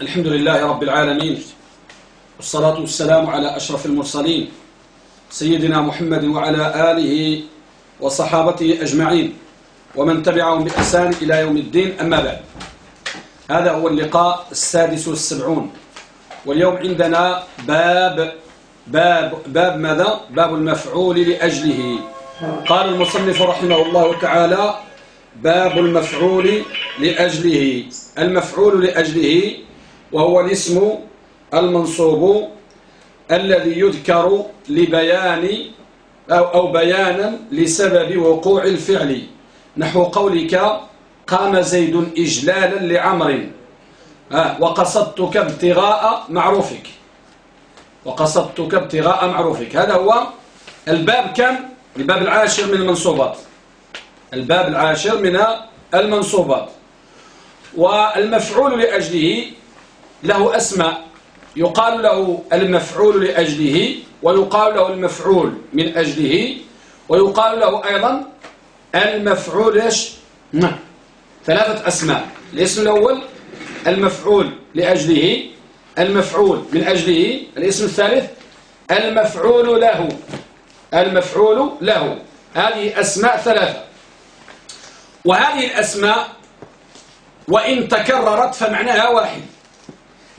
الحمد لله رب العالمين والصلاة والسلام على أشرف المرسلين سيدنا محمد وعلى آله وصحابته أجمعين ومن تبعهم بإحسان إلى يوم الدين أما بعد. هذا هو اللقاء السادس والسبعون واليوم عندنا باب باب باب ماذا؟ باب المفعول لأجله. قال المصنف رحمه الله تعالى باب المفعول لأجله. المفعول لأجله وهو الاسم المنصوب الذي يذكر لبيان أو, أو بيانا لسبب وقوع الفعل. نحو قولك قام زيد إجلالا لعمر. آه وقصدتك ابتغاء معروفك. وقصدتك ابتغاء معروفك. هذا هو الباب كم؟ الباب العاشر من المنصوبات. الباب العاشر من المنصوبات. والمفعول لأجله له أسماء. يقال له المفعول لأجله ويقال له المفعول من أجله ويقال له أيضا المفعول إيش؟ نعم. ثلاثة أسماء. الاسم الأول المفعول لأجله المفعول من أجله. الاسم الثالث المفعول له المفعول له. هذه أسماء ثلاثة. وهذه الأسماء وإن تكررت فمعناها واحد.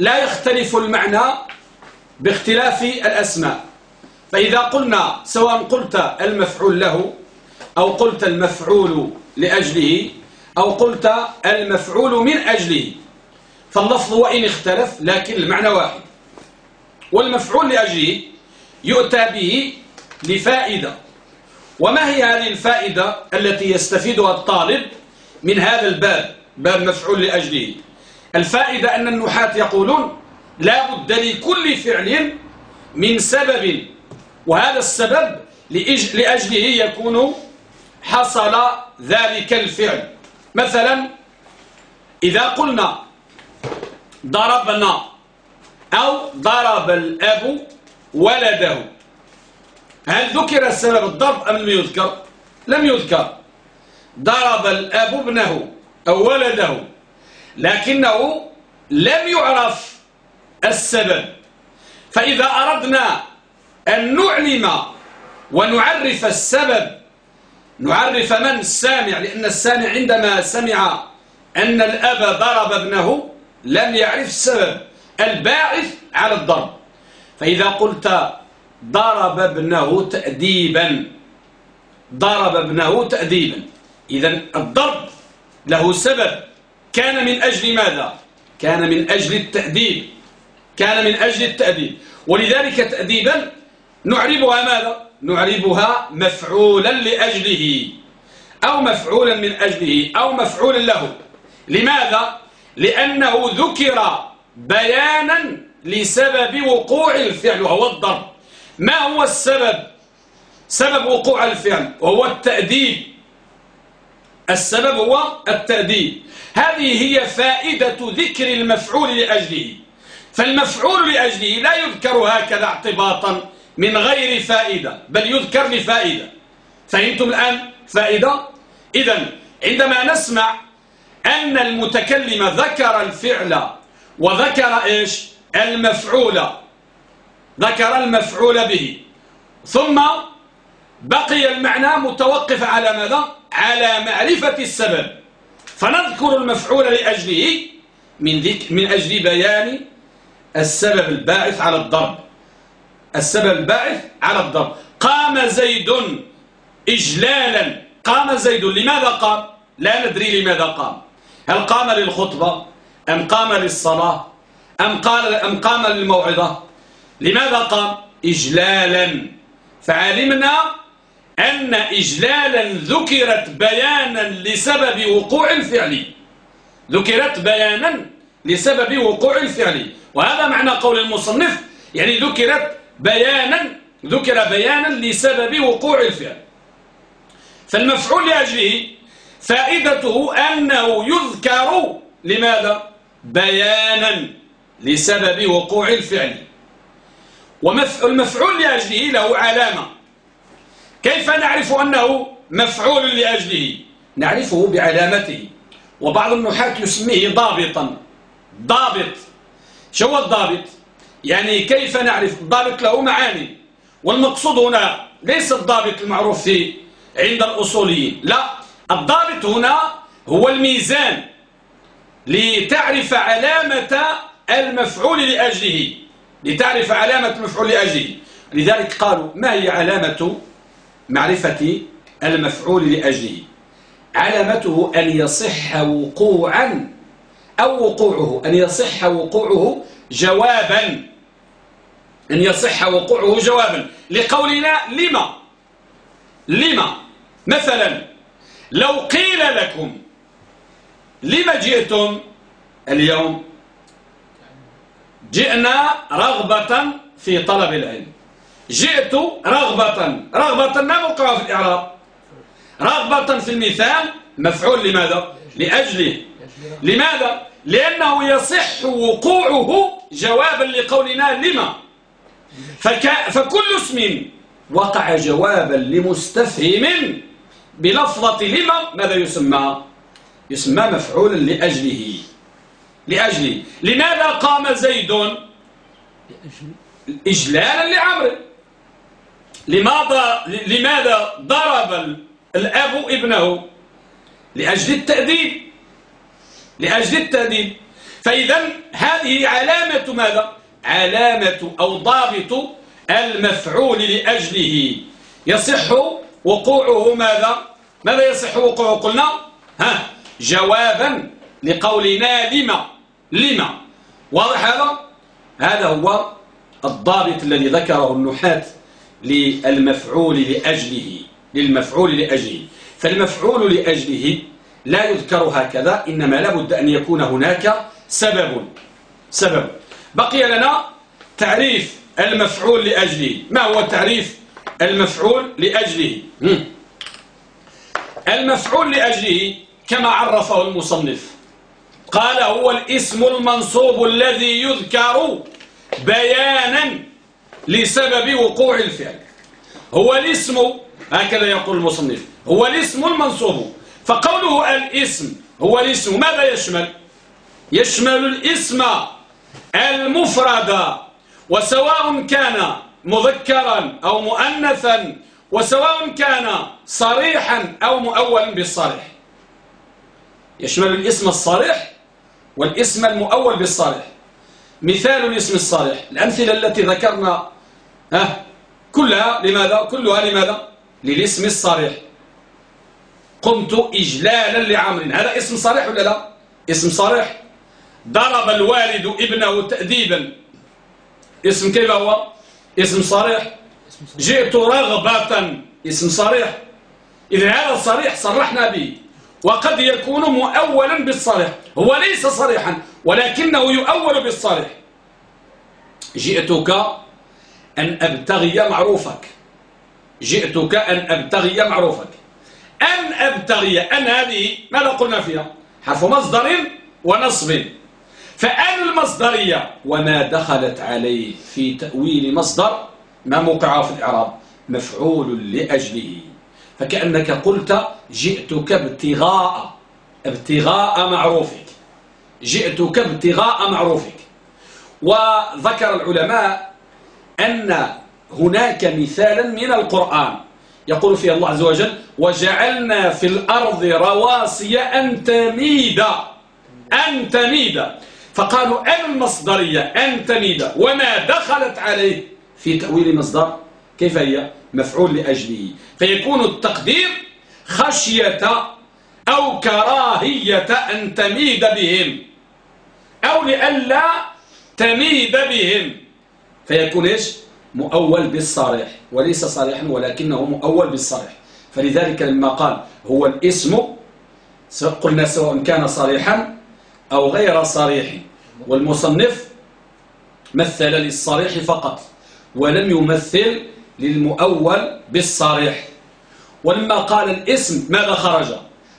لا يختلف المعنى باختلاف الأسماء. فإذا قلنا سواء قلت المفعول له أو قلت المفعول لأجله أو قلت المفعول من أجله فاللفظ وإن اختلف لكن المعنى واحد. والمفعول لأجله يؤتى به لفائدة. وما هي هذه الفائدة التي يستفيدها الطالب من هذا الباب باب مفعول لأجله؟ الفائدة أن النحاة يقولون لا بد لكل فعل من سبب وهذا السبب لأجله يكون حصل ذلك الفعل. مثلا إذا قلنا ضربنا أو ضرب الأب ولده هل ذكر السبب الضرب أم لم يذكر؟ لم يذكر. ضرب الأب ابنه أو ولده. لكنه لم يعرف السبب. فإذا أردنا أن نعلم ونعرف السبب نعرف من السامع لأن السامع عندما سمع أن الأب ضرب ابنه لم يعرف السبب الباعث على الضرب. فإذا قلت ضرب ابنه تأديبا ضرب ابنه تأديبا إذا الضرب له سبب. كان من أجل ماذا؟ كان من أجل التأديب. كان من أجل التأديب. ولذلك تأديبا نعربها ماذا؟ نعربها مفعولا لأجله. أو مفعولا من أجله. أو مفعولا له. لماذا؟ لأنه ذكر بيانا لسبب وقوع الفعل وهو الضرب. ما هو السبب؟ سبب وقوع الفعل وهو التأديب. السبب هو التأديب. هذه هي فائدة ذكر المفعول لأجله. فالمفعول لأجله لا يذكر هكذا اعتباطا من غير فائدة بل يذكر لفائدة. فهمتم الآن؟ فائدة؟ إذا عندما نسمع أن المتكلم ذكر الفعل وذكر إيش؟ المفعول. ذكر المفعول به. ثم بقي المعنى متوقف على ماذا؟ على معرفة السبب. فنذكر المفعول لأجله من, ذك من أجل بيان السبب الباعث على الضرب. السبب الباعث على الضرب. قام زيد إجلالا. قام زيد لماذا قام؟ لا ندري لماذا قام. هل قام للخطبة؟ أم قام للصلاة؟ أم, قال أم قام للموعظة؟ لماذا قام؟ إجلالا. فعلمنا أن إجلالا ذكرت بيانا لسبب وقوع الفعل. ذكرت بيانا لسبب وقوع الفعل. وهذا معنى قول المصنف يعني ذكرت بيانا ذكر بيانا لسبب وقوع الفعل. فالمفعول لأجله فائدته أنه يذكر لماذا؟ بيانا لسبب وقوع الفعل. والمفعول لأجله له علامة. كيف نعرف أنه مفعول لأجله؟ نعرفه بعلامته. وبعض النحاة يسميه ضابطا. ضابط. شو الضابط؟ يعني كيف نعرف؟ الضابط له معاني. والمقصود هنا ليس الضابط المعروف في عند الأصوليين. لا الضابط هنا هو الميزان لتعرف علامة المفعول لأجله. لتعرف علامة المفعول لأجله. لذلك قالوا ما هي علامة معرفة المفعول لأجله علامته أن يصح وقوعا أو وقوعه أن يصح وقوعه جوابا. أن يصح وقوعه جوابا. لقولنا لما؟ لما؟ مثلا لو قيل لكم لما جئتم اليوم؟ جئنا رغبة في طلب العلم. جئت رغبة رغبة ما موقعها في الإعراب. رغبة في المثال مفعول لماذا؟ لأجله لماذا؟ لأنه يصح وقوعه جوابا لقولنا لما؟ فك... فكل اسم وقع جوابا لمستفهم بلفظة لما؟ ماذا يسمى؟ يسمى مفعولا لأجله. لأجله. لماذا قام زيد؟ إجلالا لعمر لماذا لماذا ضرب الأب ابنه؟ لأجل التأديب لأجل التأديب فإذا هذه علامة ماذا؟ علامة أو ضابط المفعول لأجله. يصح وقوعه ماذا؟ ماذا يصح وقوعه؟ قلنا ها جوابا لقولنا لما لما؟ واضح هذا؟ هذا هو الضابط الذي ذكره النحاة. للمفعول لأجله للمفعول لأجله. فالمفعول لأجله لا يذكر هكذا إنما لابد أن يكون هناك سبب سبب. بقي لنا تعريف المفعول لأجله. ما هو تعريف المفعول لأجله؟ المفعول لأجله كما عرفه المصنف. قال هو الاسم المنصوب الذي يذكر بيانا لسبب وقوع الفعل. هو الاسم هكذا يقول المصنف هو الاسم المنصوب. فقوله الاسم هو الاسم ماذا يشمل؟ يشمل الاسم المفرد وسواء كان مذكرا أو مؤنثا وسواء كان صريحا أو مؤولا بالصريح. يشمل الاسم الصريح والاسم المؤول بالصريح. مثال الاسم الصريح الأمثلة التي ذكرنا ها? كلها لماذا؟ كلها لماذا؟ للاسم الصريح. قمت إجلالا لعمر. هذا اسم صريح ولا لا؟ اسم صريح. ضرب الوالد ابنه تأديبا. اسم كيف هو؟ اسم صريح. جئت رغبة. اسم صريح. إذا هذا الصريح صرحنا به. وقد يكون مؤولا بالصريح. هو ليس صريحا ولكنه يؤول بالصريح. جئتك أن أبتغي معروفك. جئتك أن أبتغي معروفك. أن أبتغي أن هذه ماذا قلنا فيها؟ حرف مصدر ونصب. فأن المصدرية وما دخلت عليه في تأويل مصدر ما موقعه في الإعراب؟ مفعول لأجله. فكأنك قلت جئتك ابتغاء ابتغاء معروفك. جئتك ابتغاء معروفك. وذكر العلماء أن هناك مثالا من القرآن. يقول فيه الله عز وجل وجعلنا في الأرض رواسي أن تميد. أن تميد. فقالوا أن المصدرية أن تميد. وما دخلت عليه في تأويل مصدر. كيف هي؟ مفعول لأجله. فيكون التقدير خشية أو كراهية أن تميد بهم أو لئلا تميد بهم. فيكون إيش؟ مؤول بالصريح وليس صريحا ولكنه مؤول بالصريح. فلذلك لما قال هو الإسم قلنا سواء كان صريحا أو غير صريح. والمصنف مثل للصريح فقط ولم يمثل للمؤول بالصريح. ولما قال الإسم ماذا خرج؟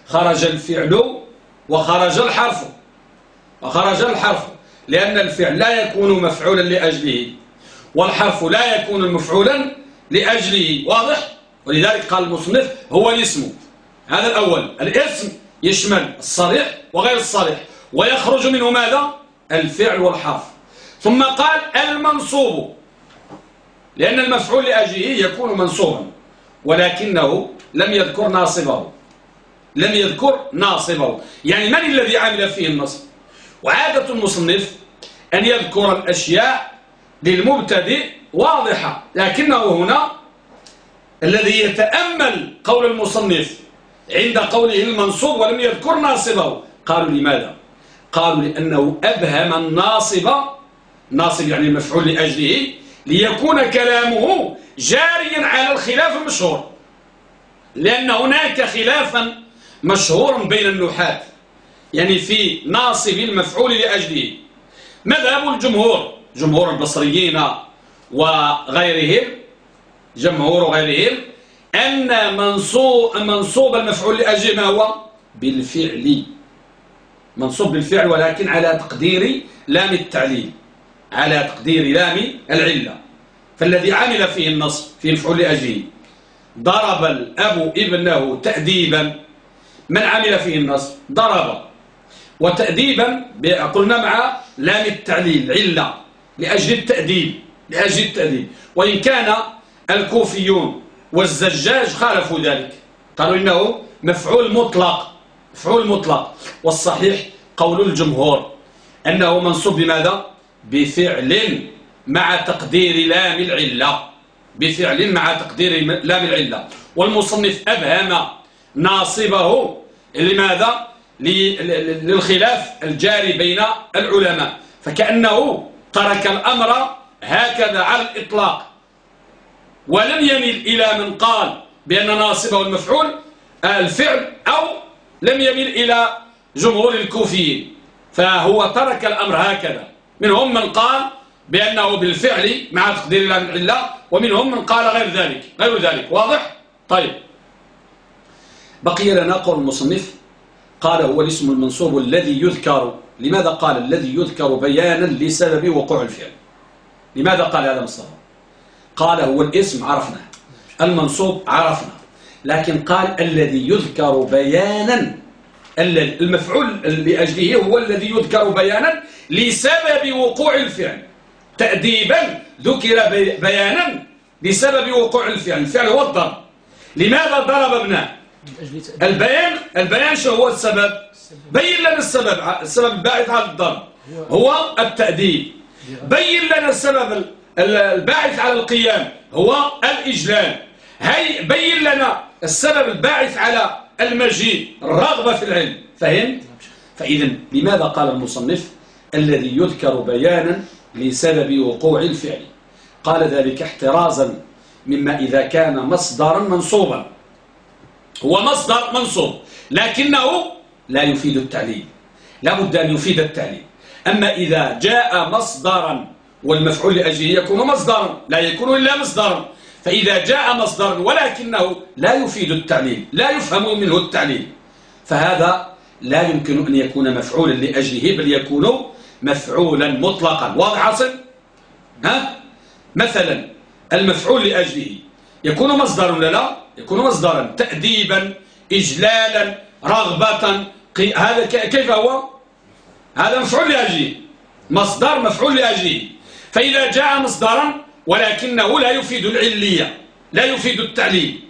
خرج الفعل وخرج الحرف وخرج الحرف لأن الفعل لا يكون مفعولا لأجله. والحرف لا يكون مفعولا لأجله واضح؟ ولذلك قال المصنف هو الاسم. هذا الأول. الاسم يشمل الصريح وغير الصريح. ويخرج منه ماذا؟ الفعل والحرف. ثم قال المنصوب. لأن المفعول لأجله يكون منصوبا ولكنه لم يذكر ناصبه. لم يذكر ناصبه. يعني من الذي عمل فيه النصب؟ وعادة المصنف أن يذكر الأشياء للمبتدئ واضحة لكنه هنا الذي يتأمل قول المصنف عند قوله المنصوب ولم يذكر ناصبه. قالوا لماذا؟ قالوا لأنه أبهم الناصب ناصب يعني المفعول لأجله ليكون كلامه جاريا على الخلاف المشهور لأن هناك خلافا مشهور بين النحاة يعني في ناصب المفعول لأجله. مذهب الجمهور جمهور البصريين وغيرهم جمهور غيرهم أن منصوب, منصوب المفعول لأجله ما هو بالفعل. منصوب بالفعل ولكن على تقدير لام التعليل على تقدير لام العلة. فالذي عمل فيه النصب في المفعول لأجله ضرب الأب ابنه تأديبا. من عمل فيه النصب ضرب. وتأديبا قلنا مع لام التعليل علة. لأجل التأديب لأجل التأديب. وإن كان الكوفيون والزجاج خالفوا ذلك. قالوا إنه مفعول مطلق مفعول مطلق. والصحيح قول الجمهور أنه منصوب بماذا؟ بفعل مع تقدير لام العلة. بفعل مع تقدير لام العلة. والمصنف أبهم ناصبه لماذا؟ للخلاف الجاري بين العلماء. فكأنه ترك الأمر هكذا على الإطلاق. ولم يمل إلى من قال بأن ناصبه المفعول الفعل أو لم يمل إلى جمهور الكوفيين. فهو ترك الأمر هكذا. منهم من قال بأنه بالفعل مع تقدير الله من الله ومنهم من قال غير ذلك. غير ذلك. واضح؟ طيب. بقي لنا قول المصنف قال هو الاسم المنصوب الذي يذكر لماذا قال الذي يذكر بيانا لسبب وقوع الفعل؟ لماذا قال هذا مصطفى؟ قال هو الاسم عرفنا المنصوب عرفنا لكن قال الذي يذكر بيانا المفعول لأجله هو الذي يذكر بيانا لسبب وقوع الفعل. تأديبا ذكر بيانا بسبب وقوع الفعل. الفعل هو الضرب. لماذا ضرب ابنه؟ البيان البيان شو هو السبب؟ بين لنا السبب السبب الباعث على الضرب. هو التأديب. بين لنا السبب الباعث على القيام. هو الإجلال. هي بين لنا السبب الباعث على المجيء الرغبة في العلم. فهمت؟ فإذا لماذا قال المصنف الذي يذكر بيانا لسبب وقوع الفعل؟ قال ذلك احترازا مما إذا كان مصدرا منصوبا. هو مصدر منصوب لكنه لا يفيد التعليل لا بد أن يفيد التعليل. أما إذا جاء مصدرا والمفعول لأجله يكون مصدرا لا يكون إلا مصدرا. فإذا جاء مصدرا ولكنه لا يفيد التعليل لا يفهم منه التعليل فهذا لا يمكن أن يكون مفعولا لأجله بل يكون مفعولا مطلقا. واضح حصل ها؟ مثلا المفعول لأجله يكون مصدر ولا لا؟ يكون مصدرا تأديبا إجلالا رغبة هذا كيف هو؟ هذا مفعول لأجله. مصدر مفعول لأجله. فإذا جاء مصدرا ولكنه لا يفيد العلية لا يفيد التعليل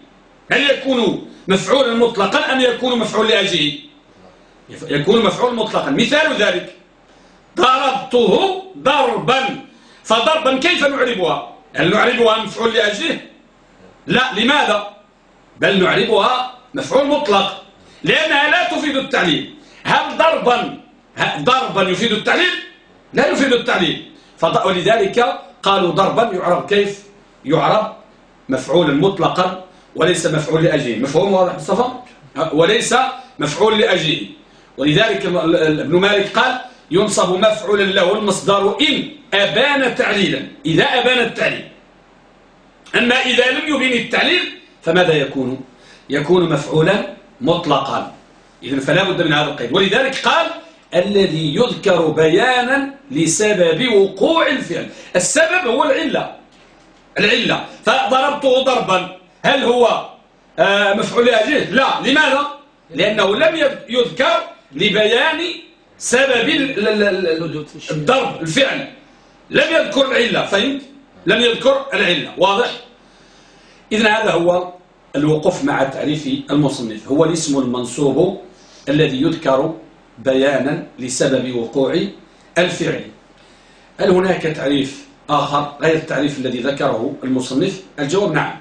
هل يكون مفعولا مطلقا أم يكون مفعول لأجله؟ يكون مفعول مطلقا. مثال ذلك ضربته ضربا. فضربا كيف نعربها؟ هل نعربها مفعول لأجله؟ لا. لماذا؟ بل نعربها مفعول مطلق لأنها لا تفيد التعليل هل ضربا ضربا يفيد التعليل لا يفيد التعليل ولذلك قالوا ضربا يعرب كيف؟ يعرب مفعولا مطلقا وليس مفعول لأجله مفهوم واضح مصطفى؟ وليس مفعول لأجله ولذلك ابن مالك قال ينصب مفعولا له المصدر إن أبان تعليلا. إذا أبان التعليل أما إذا لم يبين التعليل فماذا يكون؟ يكون مفعولا مطلقا. إذن فلا بد من هذا القيد. ولذلك قال الذي يذكر بيانا لسبب وقوع الفعل. السبب هو العلة. العلة. فضربته ضربا. هل هو آه، مفعول أجيه لا. لماذا؟ لأنه لم يذكر لبيان سبب الضرب الفعل. لم يذكر العلة. فهمت؟ لم يذكر العلة. واضح؟ إذن هذا هو الوقوف مع تعريف المصنف. هو الاسم المنصوب الذي يذكر بيانا لسبب وقوع الفعل. هل هناك تعريف آخر غير التعريف الذي ذكره المصنف؟ الجواب نعم.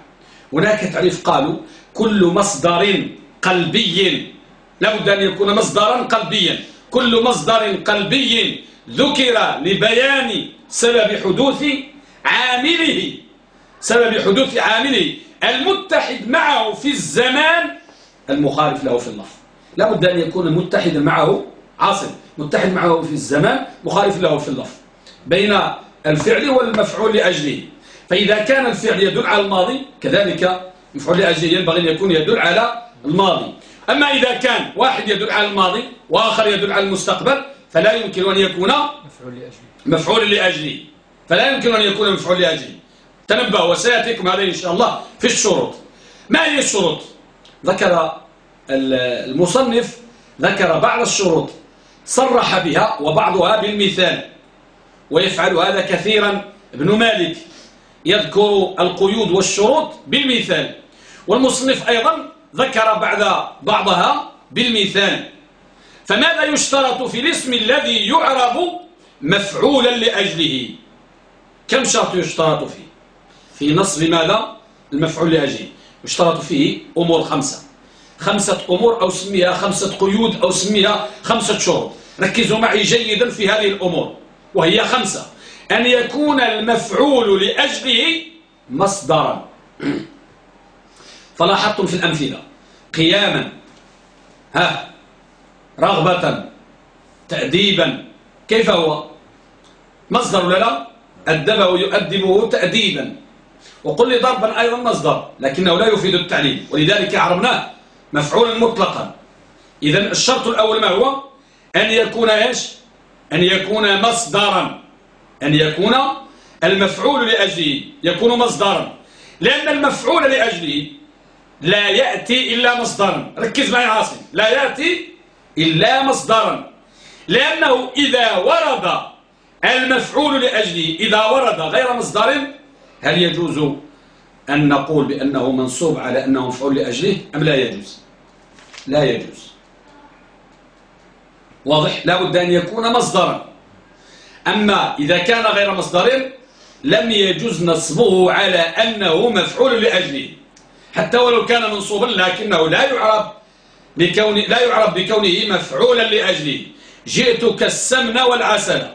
هناك تعريف قالوا كل مصدر قلبي لابد أن يكون مصدرا قلبيا. كل مصدر قلبي ذكر لبيان سبب حدوث عامله. سبب حدوث عامله المتحد معه في الزمان المخالف له في اللفظ لابد أن يكون متحدا معه عاصم متحد معه في الزمان مخالف له في اللفظ بين الفعل والمفعول لأجله. فإذا كان الفعل يدل على الماضي كذلك مفعول لأجله ينبغي أن يكون يدل على الماضي. أما إذا كان واحد يدل على الماضي وآخر يدل على المستقبل فلا يمكن أن يكون مفعول لأجله. مفعول لأجله. فلا يمكن أن يكون مفعول لأجله. تنبه وسيأتيكم هذا إن شاء الله في الشروط. ما هي الشروط؟ ذكر المصنف ذكر بعض الشروط. صرح بها وبعضها بالمثال ويفعل هذا كثيرا. ابن مالك يذكر القيود والشروط بالمثال والمصنف أيضا ذكر بعد بعضها بالمثال. فماذا يشترط في الاسم الذي يعرب مفعولا لأجله؟ كم شرط يشترط فيه؟ في نصب ماذا المفعول لأجله يشترط فيه أمور خمسة. خمسة أمور أو سميها خمسة قيود أو سميها خمسة شروط. ركزوا معي جيدا في هذه الأمور. وهي خمسة. أن يكون المفعول لأجله مصدرا. فلاحظتم في الأمثلة. قياما. ها. رغبة. تأديبا. كيف هو؟ مصدر ولا لا؟ أدبه يؤدبه تأديبا. وقل لي ضربا أيضا مصدر لكنه لا يفيد التعليل ولذلك عرفناه مفعولا مطلقا. إذا الشرط الأول ما هو؟ أن يكون إيش؟ أن يكون مصدرا. أن يكون المفعول لأجله يكون مصدرا. لأن المفعول لأجله لا يأتي إلا مصدرا. ركز معي عاصم. لا يأتي إلا مصدرا. لأنه إذا ورد المفعول لأجله إذا ورد غير مصدر هل يجوز أن نقول بأنه منصوب على أنه مفعول لأجله؟ أم لا يجوز؟ لا يجوز. واضح؟ لا بد أن يكون مصدرا. أما إذا كان غير مصدر لم يجوز نصبه على أنه مفعول لأجله. حتى ولو كان منصوبا لكنه لا يعرب بكون لا يعرب بكونه مفعولا لأجله. جئتك السمن والعسل.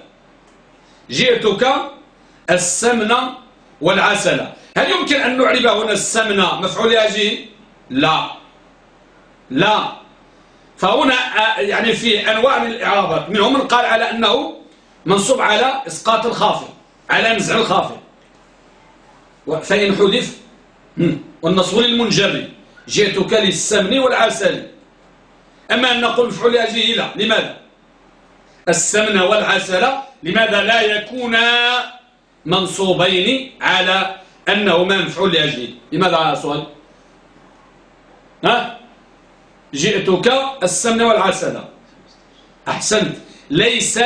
جئتك السمن والعسل. هل يمكن أن نعرب هنا السمن مفعول لأجله لا. لا. فهنا آه، يعني في أنواع من الإعرابات. منهم من قال على أنه منصوب على إسقاط الخافض على نزع الخافض. فإن حذف والنصب للمنجر جئتك للسمن والعسل. أما أن نقول مفعول لأجله لا. لماذا؟ السمن والعسل لماذا لا يكونا منصوبين على أنهما مفعول لأجله. لماذا؟ على سؤال. ها؟ جئتك السمن والعسل. أحسنت. ليس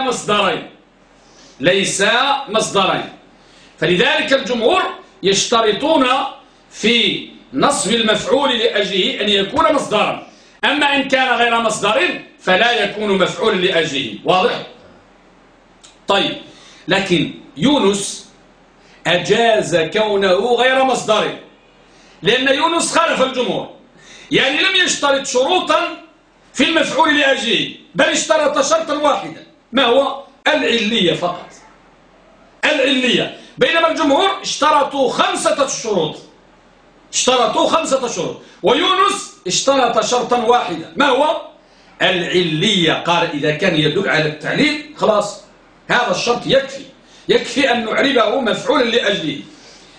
مصدرين. ليس مصدرين. فلذلك الجمهور يشترطون في نصب المفعول لأجله أن يكون مصدرا. أما إن كان غير مصدر فلا يكون مفعول لأجله. واضح؟ طيب. لكن يونس أجاز كونه غير مصدر لأن يونس خالف الجمهور. يعني لم يشترط شروطا في المفعول لأجله بل اشترط شرطا واحدا ما هو؟ العلية فقط. العلية. بينما الجمهور اشترطوا خمسة شروط. اشترطوا خمسة شروط. ويونس اشترط شرطا واحدا. ما هو؟ العلية. قال إذا كان يدل على التعليل خلاص هذا الشرط يكفي. يكفي أن نعربه مفعولا لأجله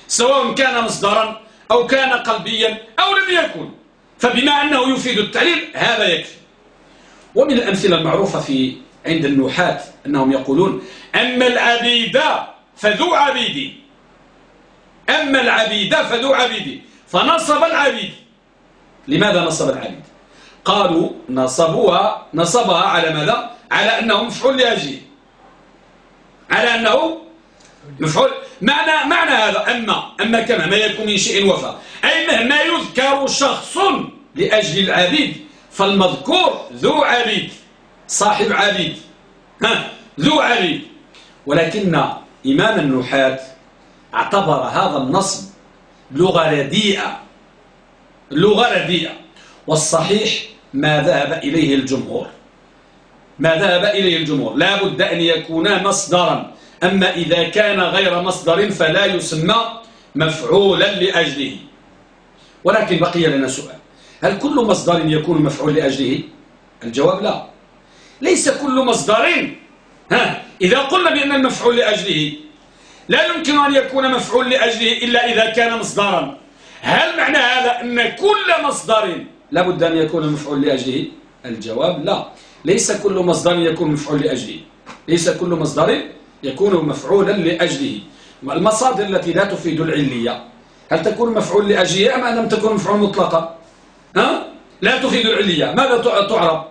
سواء كان مصدرا أو كان قلبيا أو لم يكن. فبما أنه يفيد التعليل هذا يكفي. ومن الأمثلة المعروفة في عند النحاة أنهم يقولون أما العبيد فذو عبيد. أما العبيد فذو عبيد. فنصب العبيد. لماذا نصب العبيد؟ قالوا نصبوها نصبها على ماذا؟ على أنه مفعول لأجله. على أنه مفعول. معنى معنى هذا أما أما كما ما يكون من شيء وفى أي مهما يذكر شخص لأجل العبيد فالمذكور ذو عبيد صاحب عبيد. ها ذو عبيد. ولكن إمام النحاة اعتبر هذا النصب لغة رديئة. لغة رديئة. والصحيح ما ذهب إليه الجمهور. ما ذهب إليه الجمهور. لا بد أن يكون مصدرا. أما إذا كان غير مصدر فلا يسمى مفعولا لأجله. ولكن بقي لنا سؤال. هل كل مصدر يكون مفعول لأجله؟ الجواب لا. ليس كل مصدر. ها إذا قلنا بأن المفعول لأجله لا يمكن أن يكون مفعول لأجله إلا إذا كان مصدرا. هل معنى هذا أن كل مصدر لابد أن يكون مفعول لأجله؟ الجواب لا. ليس كل مصدر يكون مفعول لأجله. ليس كل مصدر يكون مفعولا لأجله. المصادر التي لا تفيد العلية؟ هل تكون مفعول لأجله أم لم تكن مفعول مطلقا؟ ها؟ لا تفيد العلية. ماذا تعرب؟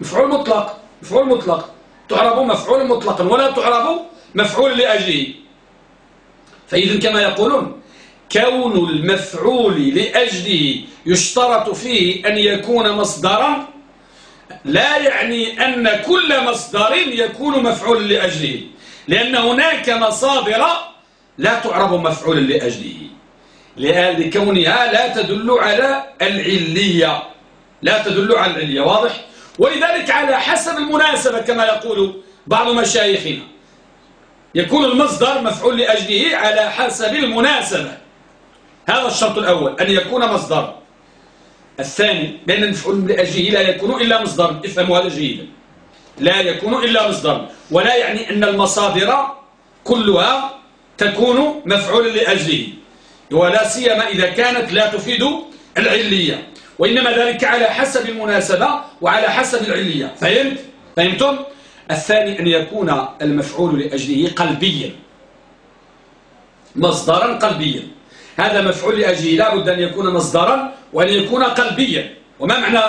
مفعول مطلق. مفعول مطلق. تعرب مفعول مطلقا ولا تعرب مفعول لأجله. فإذا كما يقولون كون المفعول لأجله يشترط فيه أن يكون مصدرا لا يعني أن كل مصدر يكون مفعول لأجله لأن هناك مصادر لا تعرب مفعولا لأجله. لكونها لا تدل على العلية لا تدل على العلية واضح؟ ولذلك على حسب المناسبة كما يقول بعض مشايخنا. يكون المصدر مفعول لأجله على حسب المناسبة. هذا الشرط الأول أن يكون مصدر. الثاني بأن المفعول لأجله لا يكون إلا مصدر. افهموا هذا جيدا لا يكون إلا مصدر. ولا يعني أن المصادر كلها تكون مفعول لأجله. ولا سيما إذا كانت لا تفيد العلية. وإنما ذلك على حسب المناسبة وعلى حسب العلية. فهمت؟ فهمتم؟ الثاني أن يكون المفعول لأجله قلبيا. مصدرا قلبيا. هذا مفعول لأجله لا بد أن يكون مصدرا وأن يكون قلبيا. وما معنى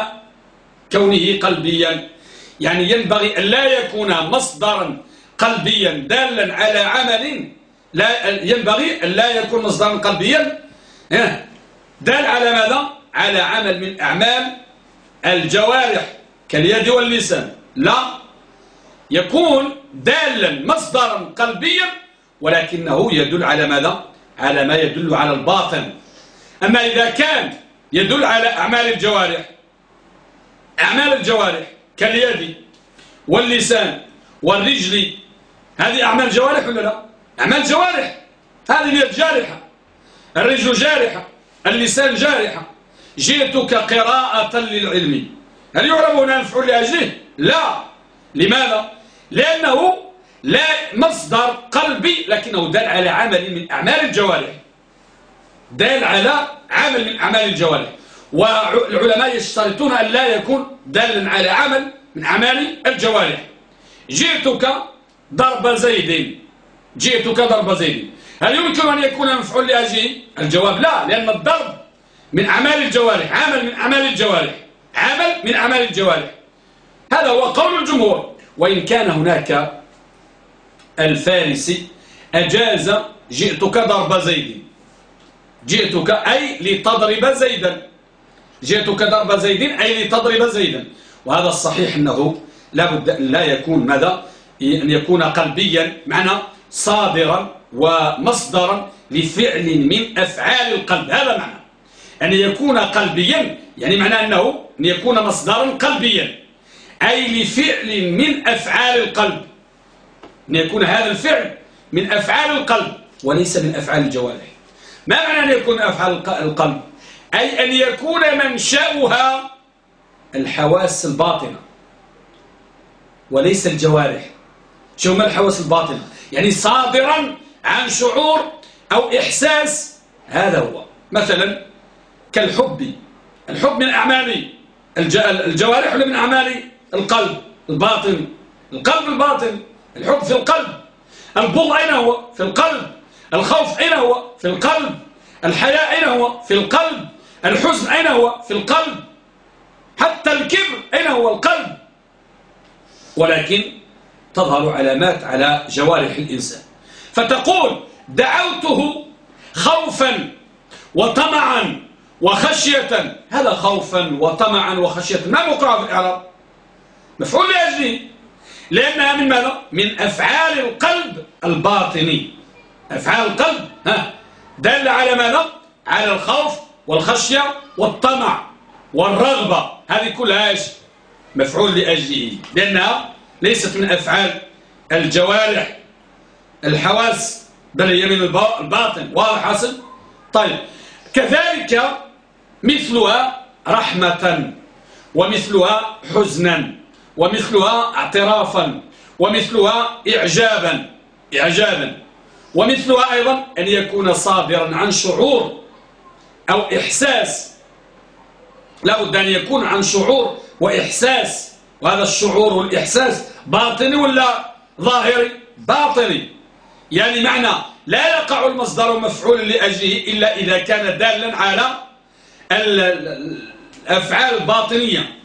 كونه قلبيا؟ يعني ينبغي أن لا يكون مصدرا قلبيا دالا على عمل. لا ينبغي أن لا يكون مصدرا قلبيا. دال على ماذا؟ على عمل من أعمال الجوارح كاليد واللسان. لا يكون دالا مصدرا قلبيا ولكنه يدل على ماذا؟ على ما يدل على الباطن. أما إذا كان يدل على أعمال الجوارح. أعمال الجوارح كاليد واللسان والرجل. هذه أعمال جوارح ولا لا؟ أعمال جوارح. هذه اليد جارحة الرجل جارحة اللسان جارحة. جئتك قراءة للعلم. هل يعرف هنا مفعول لأجله؟ لا. لماذا؟ لأنه لا مصدر قلبي لكنه دل على عمل من أعمال الجوارح. دل على عمل من أعمال الجوارح. والعلماء يشترطون أن لا يكون دالا على عمل من أعمال الجوارح. جئتك ضرب زيد جئتك ضرب زيد هل يمكن أن يكون مفعول لأجله الجواب؟ لا لأن الضرب من أعمال الجوارح عمل من أعمال الجوارح عمل من أعمال الجوارح. هذا هو قول الجمهور. وإن كان هناك الفارسي أجاز جئتك ضرب زيد جئتك أي لتضرب زيدا. جئتك ضرب زيد أي لتضرب زيدا. وهذا الصحيح أنه لا بد أن لا يكون ماذا؟ أن يكون قلبيا معنى صادرا ومصدرا لفعل من أفعال القلب. هذا معنى. أن يكون قلبيا يعني معنى أنه أن يكون مصدرا قلبيا. أي لفعل من أفعال القلب. أن يكون هذا الفعل من أفعال القلب وليس من أفعال الجوارح. ما معنى أن يكون أفعال القلب؟ أي أن يكون منشأها الحواس الباطنة. وليس الجوارح. شو ما الحواس الباطنة. يعني صادرا عن شعور أو إحساس هذا هو. مثلا كالحب. الحب من أعمال الجوارح من أعمال القلب؟ الباطن. القلب الباطن. الحب في القلب. البغض أين هو؟ في القلب. الخوف أين هو؟ في القلب. الحياء أين هو؟ في القلب. الحزن أين هو؟ في القلب. حتى الكبر أين هو؟ القلب. ولكن تظهر علامات على جوارح الإنسان. فتقول دعوته خوفا وطمعا وخشية. هذا خوفا وطمعا وخشية. ما مقرأ في الإعراب؟ مفعول لأجله. لأنها من ماذا؟ من أفعال القلب الباطني. أفعال القلب ها دل على ماذا؟ على الخوف والخشية والطمع والرغبة. هذه كلها إيش؟ مفعول لأجله لأنها ليست من أفعال الجوارح الحواس. بل هي من الباطن. واضح حسن طيب. كذلك مثلها رحمة ومثلها حزنا ومثلها اعترافا ومثلها إعجابا. إعجابا. ومثلها أيضا أن يكون صادرا عن شعور أو إحساس. لا بد أن يكون عن شعور وإحساس. وهذا الشعور والإحساس باطني ولا ظاهري؟ باطني. يعني معنى لا يقع المصدر مفعول لأجله إلا إذا كان دالا على الأفعال الباطنية.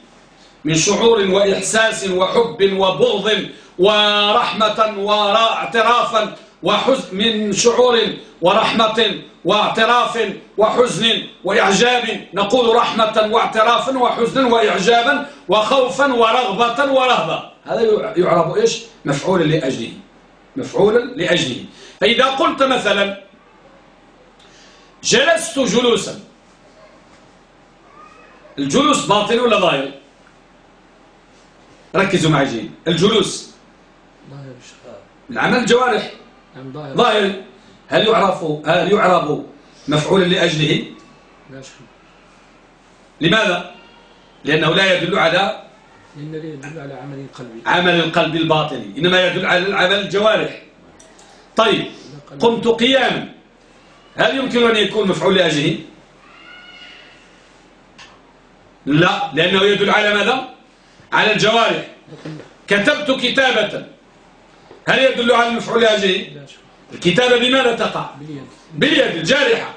من شعور وإحساس وحب وبغض ورحمة واعترافا وحزن من شعور ورحمة واعتراف وحزن وإعجاب. نقول رحمة واعترافا وحزنا وإعجابا وخوفا ورغبة ورهبة. هذا يعرف إيش؟ مفعولا لأجله. مفعولا لأجله. فإذا قلت مثلا جلست جلوسا. الجلوس باطن ولا ظاهر ركزوا معي جيد. الجلوس. العمل الجوارح نعم، ظاهر؟ هل يعرف هل يعرف مفعولا لأجله؟ لماذا؟ لأنه لا يدل على يدل على عمل القلب. عمل القلب الباطني إنما يدل على العمل الجوارح. طيب قمت قياما. هل يمكن أن يكون مفعول لأجله؟ لا لأنه يدل على ماذا؟ على الجوارح. كتبت كتابة. هل يدل على المفعول لأجله الكتابة بماذا تقع؟ باليد. الجارحة.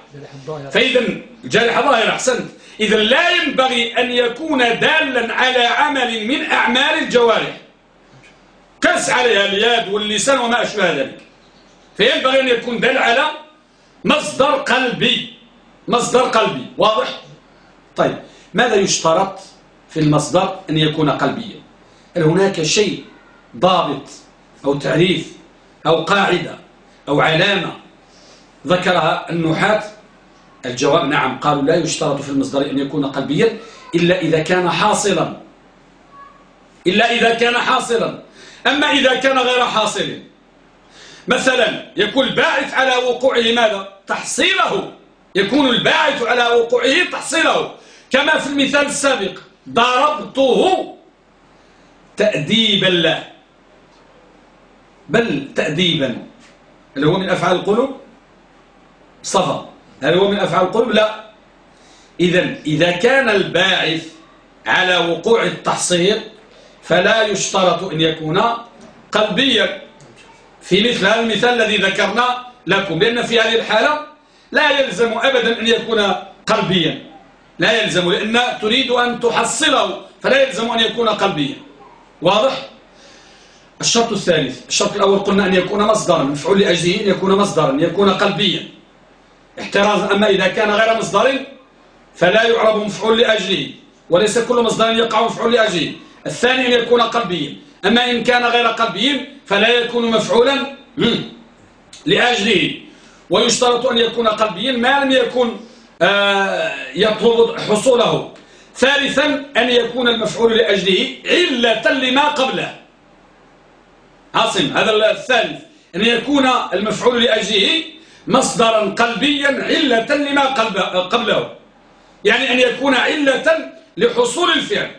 فإذا الجارحة ظاهرة أحسنت. إذا لا ينبغي أن يكون دالا على عمل من أعمال الجوارح. كس عليها اليد واللسان وما أشبه ذلك. فينبغي أن يكون دال على مصدر قلبي. مصدر قلبي واضح؟ طيب ماذا يشترط في المصدر أن يكون قلبيا؟ هل هناك شيء ضابط أو تعريف أو قاعدة أو علامة ذكرها النحاة. الجواب نعم قالوا لا يشترط في المصدر أن يكون قلبيا إلا إذا كان حاصلا. إلا إذا كان حاصلا. أما إذا كان غير حاصل مثلا يكون الباعث على وقوعه ماذا؟ تحصيله. يكون الباعث على وقوعه تحصيله. كما في المثال السابق ضربته تأديبا له بل تأديبا. اللي هو من أفعال القلوب؟ صفا. هل هو من أفعال القلوب؟ لا. إذا إذا كان الباعث على وقوع التحصيل فلا يشترط أن يكون قلبيا. في مثل هذا المثال الذي ذكرنا لكم لأن في هذه الحالة لا يلزم أبدا أن يكون قلبيا. لا يلزم لأن تريد أن تحصله فلا يلزم أن يكون قلبيا. واضح؟ الشرط الثالث الشرط الأول قلنا أن يكون مصدرا مفعول لأجله أن يكون مصدرا يكون قلبيا. احترازا أما إذا كان غير مصدر فلا يعرب مفعول لأجله وليس كل مصدر يقع مفعول لأجله. الثاني أن يكون قلبيا. أما إن كان غير قلبي فلا يكون مفعولا لأجله. ويشترط أن يكون قلبيا ما لم يكن آه، يطلب حصوله. ثالثا أن يكون المفعول لأجله علة لما قبله. عاصم هذا الثالث أن يكون المفعول لأجله مصدرا قلبيا علة لما قبله. يعني أن يكون علة لحصول الفعل.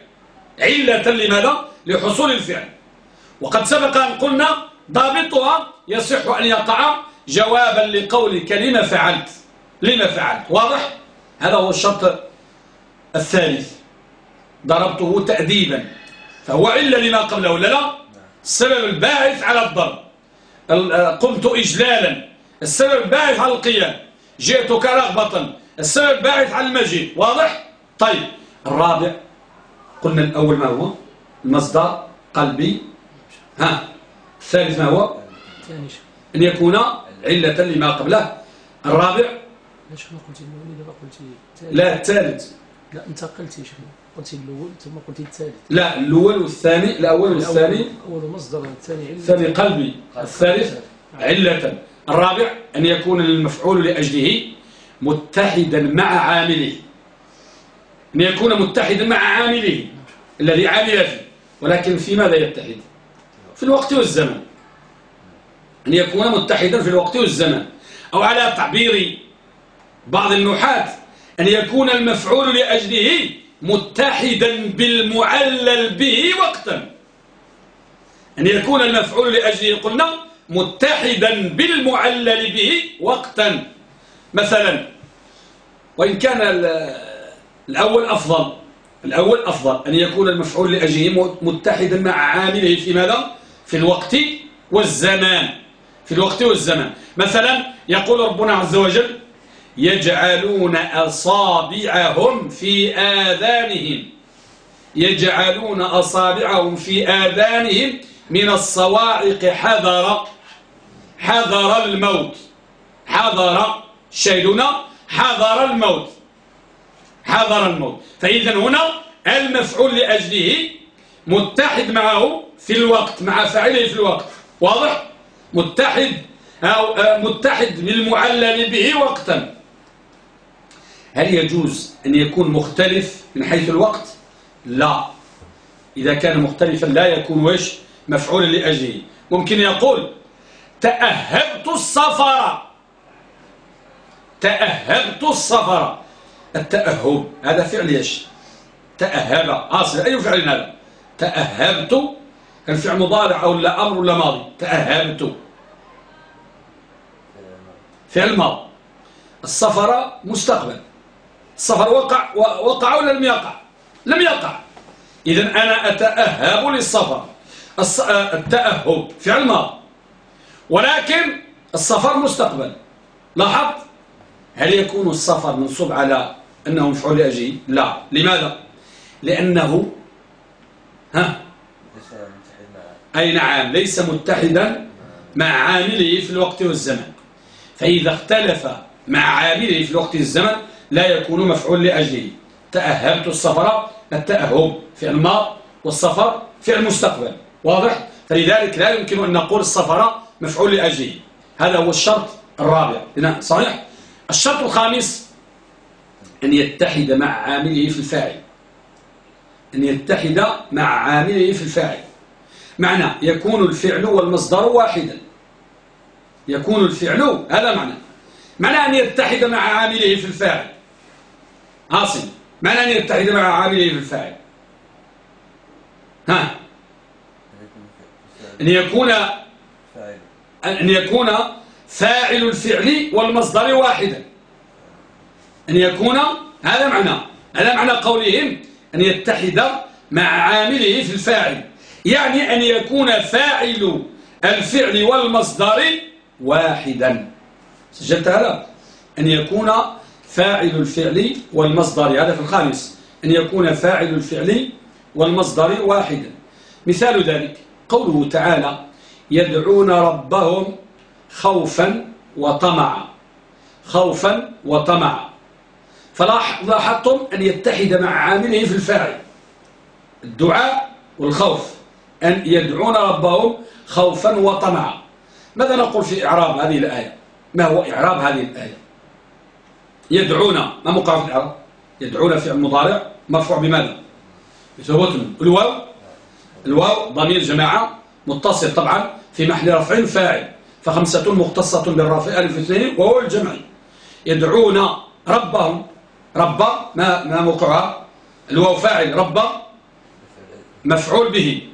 علة لماذا؟ لحصول الفعل. وقد سبق أن قلنا ضابطها يصح أن يقع جوابا لقول كلمة فعلت. لما فعلت؟ واضح؟ هذا هو الشرط الثالث. ضربته تأديبا. فهو علة لما قبله ولا لا؟ السبب الباعث على الضرب. قمت إجلالا. السبب الباعث على القيام. جئتك رغبة. السبب الباعث على المجيء. واضح؟ طيب. الرابع. قلنا الأول ما هو؟ المصدر قلبي. ها. الثالث ما هو؟ أن يكون علة لما قبله. الرابع؟ لا الثالث. لا انت قلتي شنو؟ قلتي الأول ثم قلتي الثالث لا الأول والثاني الأول والثاني. الأول مصدر الثاني علة. الثاني قلبي الثالث علة. الرابع أن يكون المفعول لأجله متحدا مع عامله. أن يكون متحدا مع عامله الذي عامل فيه ولكن في ماذا يتحد؟ في الوقت والزمن. أن يكون متحدا في الوقت والزمن. أو على تعبير بعض النحاة أن يكون المفعول لأجله متحدا بالمعلل به وقتا. أن يكون المفعول لأجله قلنا متحدا بالمعلل به وقتا. مثلا وإن كان الأول أفضل الأول أفضل أن يكون المفعول لأجله متحدا مع عامله في ماذا؟ في الوقت والزمان. في الوقت والزمان. مثلا يقول ربنا عز وجل يجعلون أصابعهم في آذانهم. يجعلون أصابعهم في آذانهم من الصواعق حذر حذر الموت. حذر شيدنا حذر الموت. حذر الموت. فإذا هنا المفعول لأجله متحد معه في الوقت مع فاعله في الوقت. واضح؟ متحد أو متحد بالمعلل به وقتا. هل يجوز أن يكون مختلف من حيث الوقت؟ لا. إذا كان مختلفا لا يكون وش مفعولا لأجله. ممكن يقول تأهبت السفر. تأهبت السفر. التأهب هذا فعل إيش؟ تأهب. أصل أي فعل هذا؟ تأهبت. كان فعل مضارع أو لا أمر ولا ماضي. تأهبت. فعل ماضي. السفر مستقبل السفر وقع وقع ولا لم يقع؟ لم يقع. إذا أنا أتأهب للسفر التأهب. فعل ماضي. ولكن السفر مستقبل. لاحظت؟ هل يكون السفر منصوب على أنه مفعول لأجله لا. لماذا؟ لأنه ها؟ أي نعم. ليس متحدا مع عامله في الوقت والزمن. فإذا اختلف مع عامله في الوقت والزمن لا يكون مفعول لأجله. تأهبت السفر التأهب في الماض والسفر في المستقبل. واضح؟ فلذلك لا يمكن أن نقول السفر مفعول لأجله. هذا هو الشرط الرابع. صحيح؟ الشرط الخامس أن يتحد مع عامله في الفاعل. أن يتحد مع عامله في الفاعل. معنى يكون الفعل والمصدر واحدا. يكون الفعل هذا معنى. معنى أن يتحد مع عامله في الفاعل. عاصم معنى أن يتحد مع عامله في الفاعل. ها؟ أن يكون أن يكون فاعل الفعل والمصدر واحدا. أن يكون هذا معنى. هذا معنى قولهم أن يتحد مع عامله في الفاعل. يعني أن يكون فاعل الفعل والمصدر واحدا. سجلت هذا؟ أن يكون فاعل الفعل والمصدر هذا في الخامس أن يكون فاعل الفعل والمصدر واحدا. مثال ذلك قوله تعالى يدعون ربهم خوفا وطمعا. خوفا وطمعا. فلاحظتم أن يتحد مع عامله في الفاعل. الدعاء والخوف أن يدعون ربهم خوفا وطمعا. ماذا نقول في إعراب هذه الآية؟ ما هو إعراب هذه الآية؟ يدعون ما في الإعراب يدعون في المضارع مرفوع بماذا؟ بثبوت الواو؟ الواو ضمير جماعة متصل طبعا في محل رفع فاعل فخمسة مختصة بالرافع ألف اثنين وهو الجمع يدعون ربهم. رب ما ما موقعها؟ الواو فاعل رب مفعول به.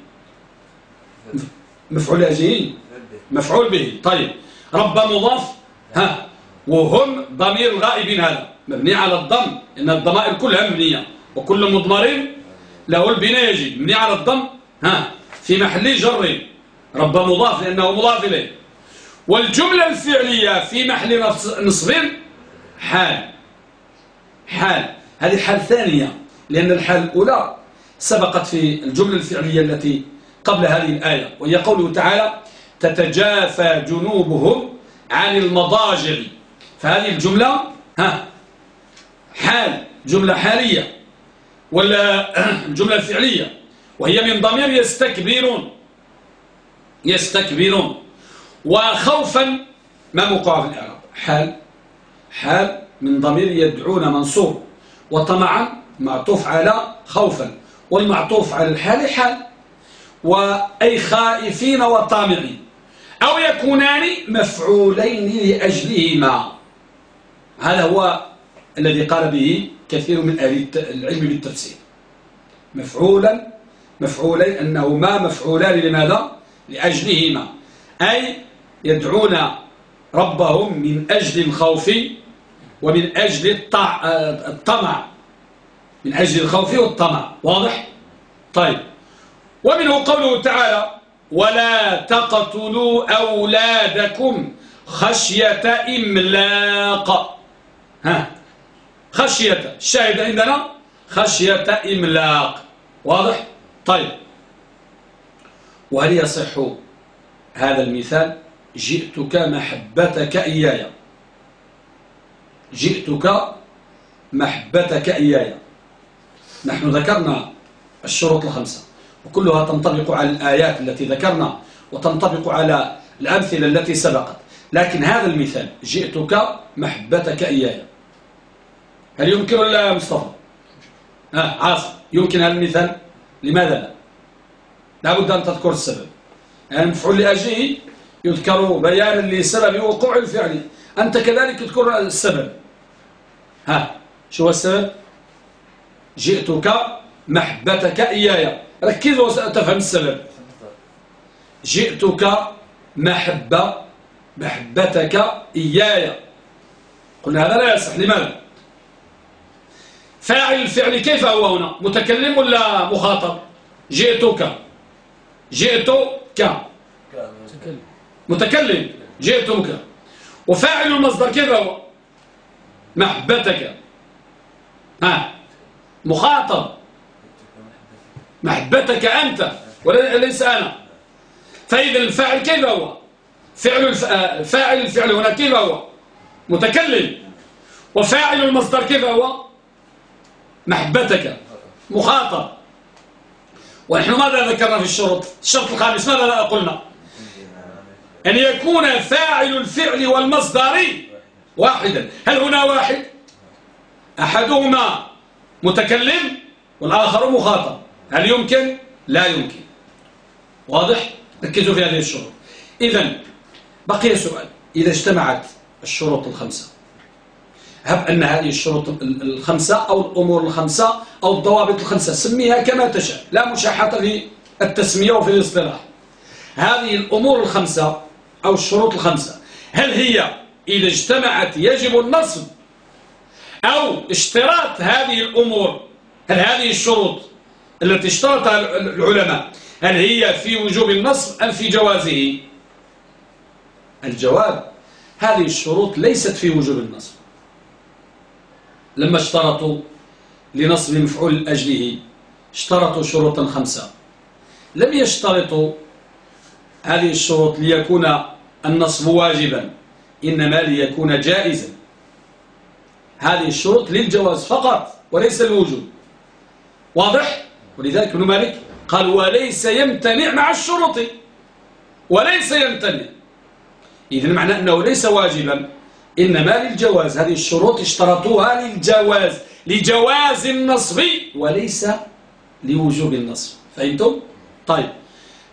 مفعول أجيه مفعول به. طيب. رب مضاف. ها. وهم ضمير الغائبين هذا مبني على الضم إن الضمائر كلها مبنية وكل مضمر له البناء يجي مبني على الضم. ها في محل جر رب مضاف لأنه مضاف إليه. والجملة الفعلية في محل نصب حال. حال. هذه حال ثانية لأن الحال الأولى سبقت في الجملة الفعلية التي قبل هذه الآية وهي قوله تعالى تتجافى جنوبهم عن المضاجع. فهذه الجملة ها حال جملة حالية ولا الجملة الفعلية وهي من ضمير يستكبرون يستكبرون وخوفا ما في الإعراب؟ حال حال من ضمير يدعون منصوب وطمعا معطوف على خوفا والمعطوف على الحال حال وأي خائفين وطامعين أو يكونان مفعولين لأجلهما. هذا هو الذي قال به كثير من أهل العلم بالتفسير. مفعولا مفعولين أنهما مفعولان لماذا؟ لأجلهما. أي يدعون ربهم من أجل الخوف ومن أجل الطمع. من أجل الخوف والطمع. واضح؟ طيب. ومنه قوله تعالى ولا تقتلوا أولادكم خشية إملاق. ها. خشية الشاهد عندنا خشية إملاق. واضح؟ طيب. وهل يصح هذا المثال؟ جئتك محبتك إياي. جئتك محبتك إياي. نحن ذكرنا الشروط الخمسة وكلها تنطبق على الآيات التي ذكرنا وتنطبق على الأمثلة التي سبقت. لكن هذا المثال جئتك محبتك إياي. هل يمكن ولا مصطفى؟ آه عاصم يمكن هذا المثال. لماذا لا؟ لابد أن تذكر السبب. يعني مفعول لأجله يذكر بيانا لسبب وقوع الفعل. أنت كذلك تذكر السبب. ها شو هو السبب؟ جئتك محبتك إياي. ركز وستفهم السبب. جئتك محبة محبتك إياي. قلنا هذا لا يصح. لماذا؟ فاعل الفعل كيف هو هنا؟ متكلم ولا مخاطب؟ جئتك. جئتك. متكلم. جئتك. وفاعل المصدر كيف هو؟ محبتك. ها؟ مخاطب. محبتك أنت. وليس أنا. فإذا الفاعل كيف هو؟ فعل فاعل الفعل هنا كيف هو؟ متكلم. وفاعل المصدر كيف هو؟ محبتك مخاطب. ونحن ماذا ذكرنا في الشروط الشرط الخامس ماذا قلنا أن يكون فاعل الفعل والمصدر واحدا. هل هنا واحد؟ أحدهما متكلم والآخر مخاطب. هل يمكن؟ لا يمكن. واضح؟ ركزوا في هذه الشروط. إذا بقي سؤال. إذا اجتمعت الشروط الخمسة هب أن هذه الشروط الخمسة أو الأمور الخمسة أو الضوابط الخمسة. سميها كما تشاء. لا مشاحة في التسمية وفي الاصطلاح. هذه الأمور الخمسة أو الشروط الخمسة هل هي إذا اجتمعت يجب النصب أو اشتراط هذه الأمور؟ هل هذه الشروط التي اشترطها العلماء هل هي في وجوب النصب أم في جوازه؟ الجواب هذه الشروط ليست في وجوب النصب. لما اشترطوا لنصب مفعول أجله اشترطوا شروطا خمسة. لم يشترطوا هذه الشروط ليكون النصب واجبا إنما ليكون جائزا. هذه الشروط للجواز فقط وليس الوجوب. واضح؟ ولذلك ابن مالك قال وليس يمتنع مع الشروط. وليس يمتنع. إذن معنى أنه ليس واجبا. إنما للجواز. هذه الشروط اشترطوها للجواز لجواز النصب وليس لوجوب النصب. فهمتم؟ طيب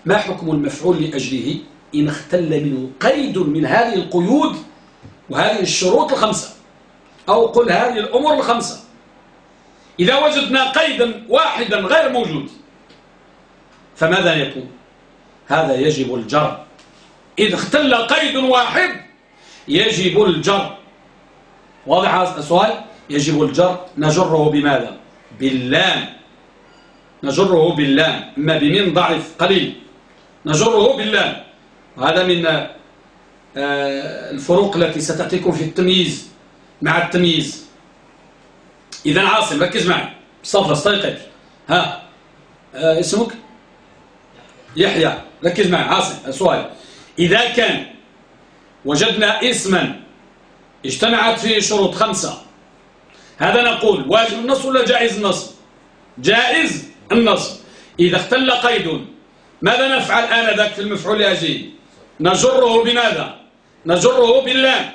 ما حكم المفعول لأجله؟ إن اختل منه قيد من هذه القيود وهذه الشروط الخمسة أو قل هذه الأمور الخمسة. إذا وجدنا قيدا واحدا غير موجود فماذا يكون؟ هذا يجب الجر. إذا اختل قيد واحد يجب الجر. واضح السؤال؟ يجب الجر. نجره بماذا؟ باللام. نجره باللام. ما بمن ضعف قليل. نجره باللام. هذا من آه، الفروق التي ستأتيكم في التمييز مع التمييز. إذا عاصم ركز معي. صفر استيقظ. ها آه اسمك؟ يحيى. ركز معي. عاصم سؤال إذا كان وجدنا اسما اجتمعت فيه شروط خمسة. هذا نقول واجب النص ولا جائز النص جائز النص إذا اختل قيد ماذا نفعل آنذاك في المفعول لأجله نجره بماذا؟ نجره باللام.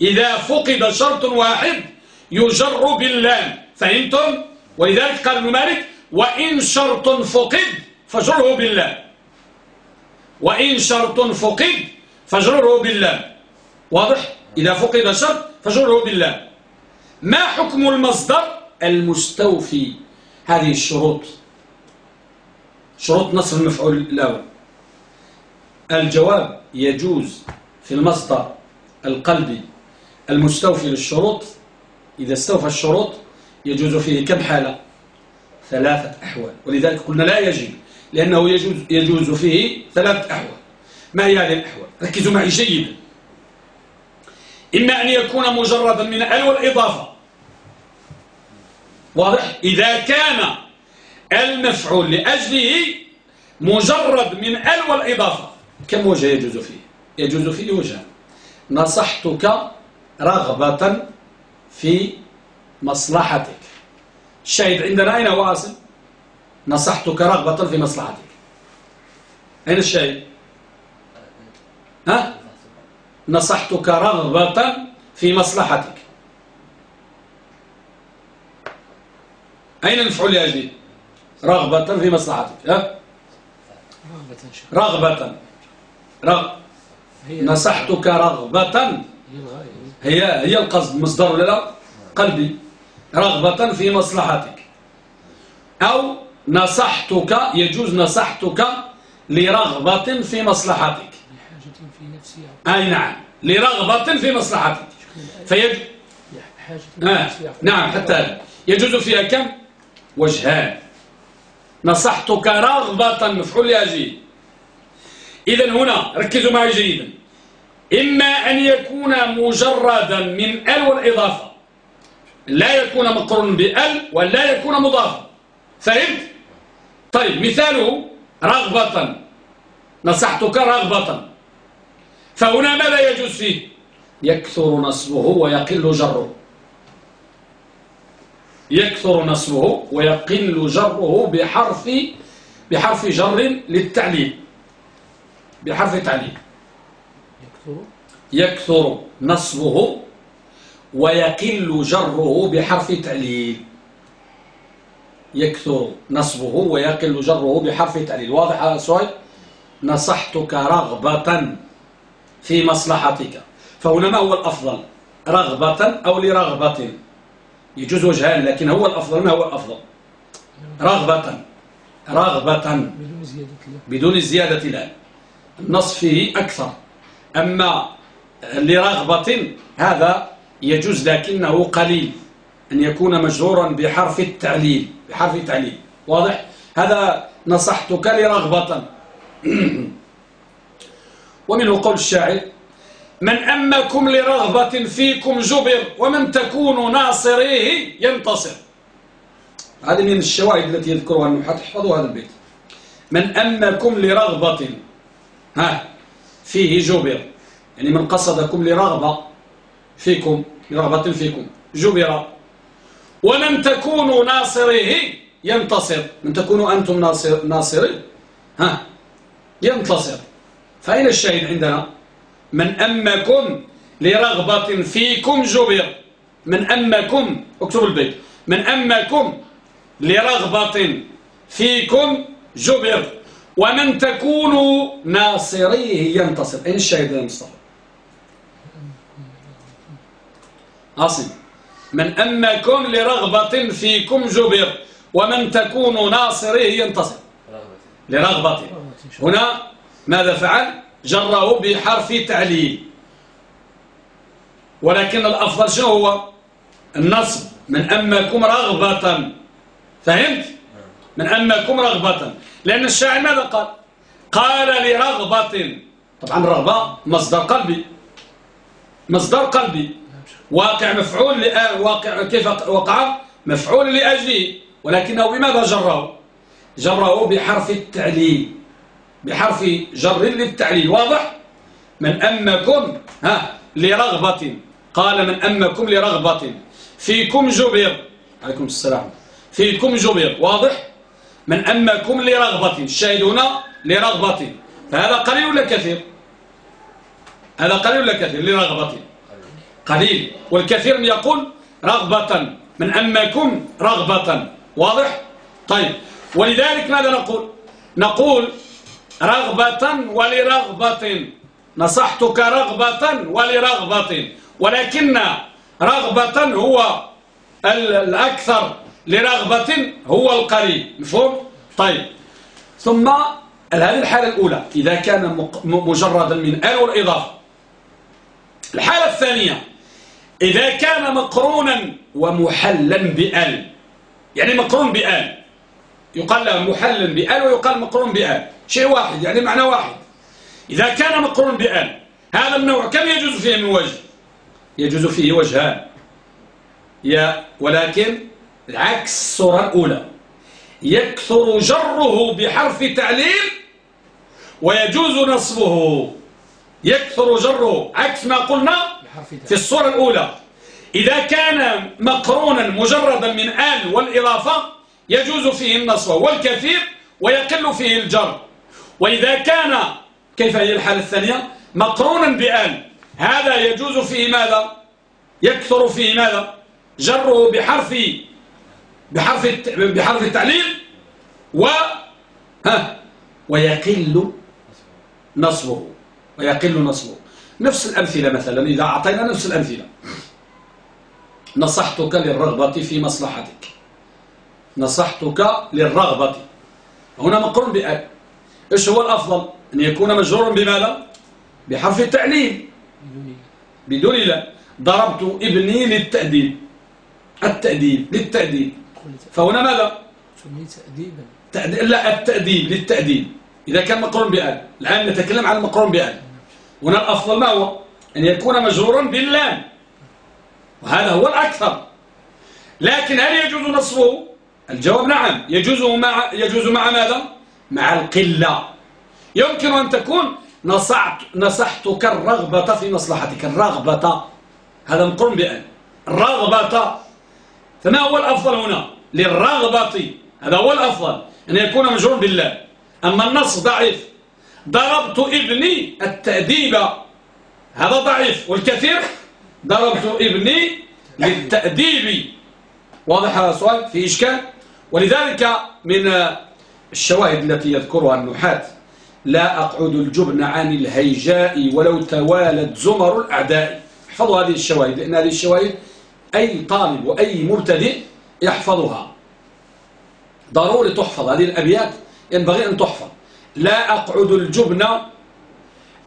إذا فقد شرط واحد يجر باللام. فهمتم؟ ولذلك قال ابن مالك وإن شرط فقد فجره باللام. وإن شرط فقد فجره باللام واضح؟ إذا فقد شرط فجره باللام ما حكم المصدر المستوفي هذه الشروط؟ شروط نصب المفعول الأول. الجواب يجوز في المصدر القلبي المستوفي للشروط. إذا استوفى الشروط يجوز فيه كم حالة؟ ثلاثة أحوال. ولذلك قلنا لا يجب لأنه يجوز, يجوز فيه ثلاثة أحوال. ما هي هذه الأحوال؟ ركزوا معي جيدا. إما أن يكون مجردا من ال والإضافة. واضح؟ إذا كان المفعول لأجله مجرد من ال والإضافة. كم وجه يجوز فيه؟ يجوز فيه وجه. نصحتك رغبة في مصلحتك. الشاهد عندنا أين هو أصل نصحتك رغبة في مصلحتك. أين الشاهد؟ ها؟ نصحتك رغبة في مصلحتك. أين المفعول لأجله رغبة في مصلحتك ها؟ رغبة رغ نصحتك رغبة. هي هي القصد مصدر ولا لا؟ قلبي. رغبة في مصلحتك. أو نصحتك يجوز نصحتك لرغبة في مصلحتك. أي نعم. لرغبة في مصلحتك فيج... آه. نعم حتى يجوز فيها كم؟ وجهان. نصحتك رغبة مفعول لأجل إذا هنا ركزوا معي جيدا. إما أن يكون مجردا من ال والإضافة. لا يكون مقرون بال ولا يكون مضافا. فهمت؟ طيب مثاله رغبة. نصحتك رغبة. فهنا ماذا يجوز فيه؟ يكثر نصبه ويقل جره. يكثر نصبه ويقل جره بحرف بحرف جر للتعليل. بحرف تعليل يكثر. يكثر نصبه ويقل جره بحرف تعليل يكثر نصبه ويقل جره بحرف تعليل واضح هذا السؤال؟ نصحتك رغبة. في مصلحتك. فهنا ما هو الأفضل. رغبة أو لرغبة. يجوز وجهان لكن هو الأفضل. ما هو الأفضل؟ رغبة. رغبة. بدون زيادة لا. النص فيه أكثر. أما لرغبة هذا يجوز لكنه قليل. أن يكون مجرورا بحرف التعليل. بحرف التعليل. واضح؟ هذا نصحتك لرغبة. ومنه قول الشاعر من أمكم لرغبة فيكم جبر ومن تكون ناصريه ينتصر. هذه من الشواهد التي يذكرها النحاة احفظوا هذا البيت. من أمكم لرغبة ها فيه جبر يعني من قصدكم لرغبة فيكم لرغبة فيكم جبر ومن تكونوا ناصريه ينتصر. من تكونوا أنتم ناصر ناصري ها ينتصر. فأين الشاهد عندنا؟ من أمكم لرغبة فيكم جبر. من أمكم اكتبوا البيت. من أمكم لرغبة فيكم جبر. ومن تكونوا ناصريه ينتصر. أين الشاهد يا مصطفى؟ عاصم. من أمكم لرغبة فيكم جبر. ومن تكونوا ناصريه ينتصر. لرغبة. هنا ماذا فعل؟ جره بحرف تعليل. ولكن الأفضل شنو هو؟ النصب. من أمكم رغبة. فهمت؟ من أمكم رغبة. لأن الشاعر ماذا قال؟ قال لرغبة. طبعا الرغبة مصدر قلبي. مصدر قلبي. واقع مفعول واقع كيف وقع؟ مفعول لأجله. ولكنه بماذا جره؟ جره بحرف التعليل. بحرف جر للتعليل واضح؟ من أمكم ها لرغبة. قال من أمكم لرغبة. فيكم جبر عليكم السلام. فيكم جبر واضح؟ من أمكم لرغبة. الشاهد هنا لرغبة. فهذا قليل ولا كثير؟ هذا قليل ولا كثير؟ لرغبة. قليل. والكثير يقول رغبة. من أمكم رغبة. واضح؟ طيب. ولذلك ماذا نقول؟ نقول رغبة ولرغبة. نصحتك رغبة ولرغبة. ولكن رغبة هو الأكثر. لرغبة هو القليل مفهوم؟ طيب. ثم هذه الحالة الأولى. إذا كان مجردا من آل والإضافة. الحالة الثانية. إذا كان مقرونا ومحلا بآل. يعني مقرون بآل. يقال له محلا بآل ويقال مقرون بآل. شيء واحد يعني معنى واحد. إذا كان مقرون بآل هذا النوع كم يجوز فيه من وجه؟ يجوز فيه وجهان. يا ولكن عكس الصورة الأولى يكثر جره بحرف تعليل ويجوز نصبه. يكثر جره عكس ما قلنا في الصورة الأولى. إذا كان مقرونا مجردا من آل والإضافة يجوز فيه النصب والكثير ويقل فيه الجر. وإذا كان كيف هي الحالة الثانية؟ مقرونا بآل هذا يجوز فيه ماذا؟ يكثر فيه ماذا؟ جره بحرف بحرف بحرف التعليل و ها ويقل نصبه ويقل نصبه. نفس الأمثلة مثلا إذا أعطينا نفس الأمثلة. نصحتك للرغبة في مصلحتك. نصحتك للرغبة. هنا مقرون بأل إيش هو الأفضل؟ أن يكون مجرورا بماذا بحرف التعليل. بدون لا. ضربت ابني للتأديب. التأديب للتأديب. فهنا ماذا؟ تأديبا. لا التأديب للتأديب. إذا كان مقرون بأل الآن نتكلم عن المقرون بأل هنا الأفضل ما هو؟ أن يكون مجرورا باللام. وهذا هو الأكثر. لكن هل يجوز نصبه؟ الجواب نعم يجوز مع يجوز مع ماذا؟ مع القلة. يمكن أن تكون نصحت نصحتك الرغبة في مصلحتك. الرغبة. هذا مقرن بأن. الرغبة. فما هو الأفضل هنا؟ للرغبة. هذا هو الأفضل أن يكون مجرور بالله. أما النص ضعيف. ضربت ابني التأديب. هذا ضعيف. والكثير؟ ضربت ابني للتأديب. واضح هذا السؤال؟ في إشكال؟ ولذلك من الشواهد التي يذكرها النحاة لا أقعد الجبن عن الهيجاء ولو توالت زمر الأعداء. احفظوا هذه الشواهد لأن هذه الشواهد أي طالب وأي مبتدئ يحفظها. ضروري تحفظ هذه الأبيات ينبغي أن تحفظ. لا أقعد الجبن